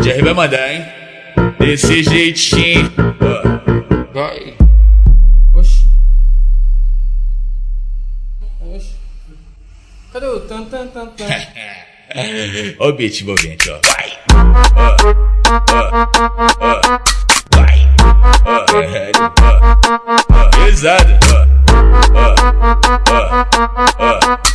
Jerry vai mandar, hein? Desse jeitinho. Vai. Oxi. Oxi. Cadê o tan tan tan tan? Ó o beat envolvente, ó. Vai! Ó, ó, ó. Vai! Ó, ó, ó. Pesado, ó. Ó, ó,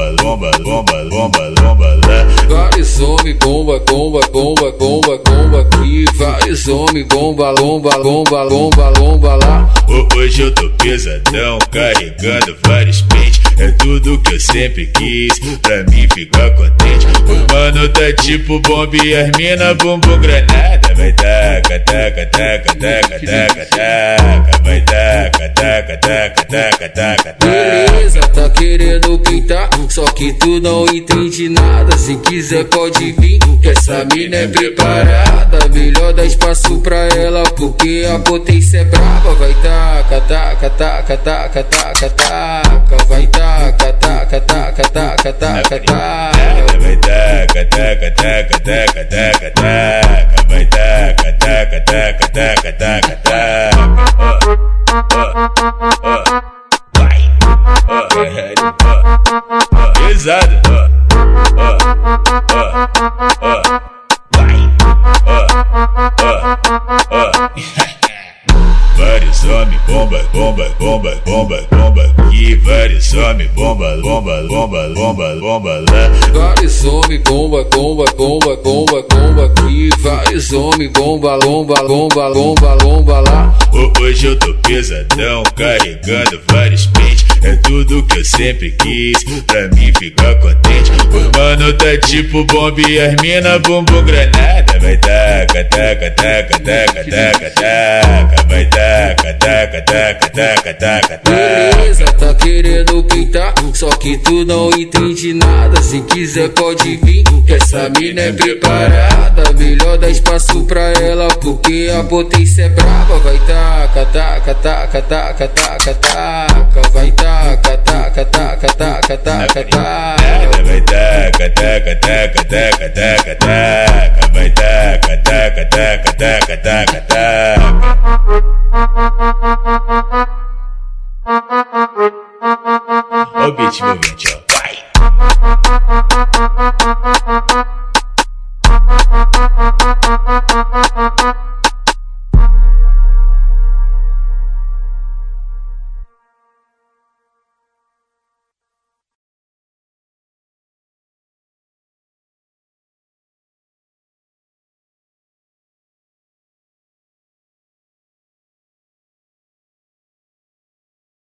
homens, bomba, lomba, lomba, lomba, lomba lá. Vários homens, bomba, bomba, bomba, bomba, bomba aqui. Vários homens, bomba, lomba, lomba, lomba, lomba lá. Ho- Hoje eu tô pesadão, carregando vários pentes. É tudo que eu sempre quis, pra mim ficar contente. O mano tá tipo bomba e as mina bumbum granada. Vai taca, taca, taca, taca, taca, taca. Vai taca, taca, taca, taca, taca, taca. Beleza, tá querendo pintar, só que tu não entende nada. Se quiser pode vir, que essa mina é preparada. Melhor dar espaço pra ela, porque a potência é brava. Vai taca, taca, taca, taca, taca, taca. Vai taca, taca, taca, taca, taca, taca. Vai taca, taca, taca, taca, taca, taca. Vai taca, taca, taca, taca, taca. Vários homens, bomba, bomba, bomba, bomba, bomba. E vários homens, bomba, bomba, bomba, bomba, bomba lá. Vários homens, bomba, bomba, bomba, bomba, bomba aqui. Vários homens, bomba, lomba, lomba, lomba, lomba lá. Ho- Hoje eu tô pesadão, carregando vários pentes. É tudo que eu sempre quis, pra mim ficar contente. O mano tá tipo bomba e as mina bumbum granada. Vai taca, taca, taca, taca, taca, taca. Vai taca, taca, taca, taca, taca, taca. Querendo pintar, só que tu não entende nada. Se quiser pode vir, essa mina é preparada. Melhor dar espaço pra ela, porque a potência é brava. Vai taca, taca, taca, taca, taca, taca. Vai taca, taca, taca, taca, taca, taca. 请你远走